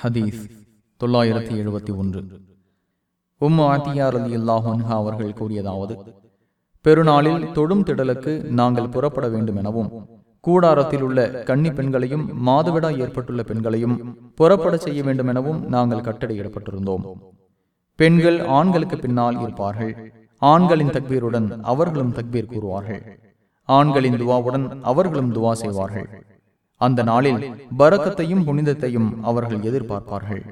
ஹதீஸ் தொள்ளாயிரத்தி எழுபத்தி ஒன்று. உம் ஆத்தியார் அலி அல்லாஹன்ஹா அவர்கள் கூறியதாவது பெருநாளில் தொடும் திடலுக்கு நாங்கள் புறப்பட வேண்டும் எனவும் கூடாரத்தில் உள்ள கன்னி பெண்களையும் மாதவிடா ஏற்பட்டுள்ள பெண்களையும் புறப்பட செய்ய வேண்டும் எனவும் நாங்கள் கட்டளையிடப்பட்டிருந்தோம். பெண்கள் ஆண்களுக்கு பின்னால் இருப்பார்கள். ஆண்களின் தக்பீருடன் அவர்களும் தக்பீர் கூறுவார்கள். ஆண்களின் துவாவுடன் அவர்களும் துவா செய்வார்கள். அந்த நாளில் பரக்கத்தையும் புனிதத்தையும் அவர்கள் எதிர்பார்ப்பார்கள்.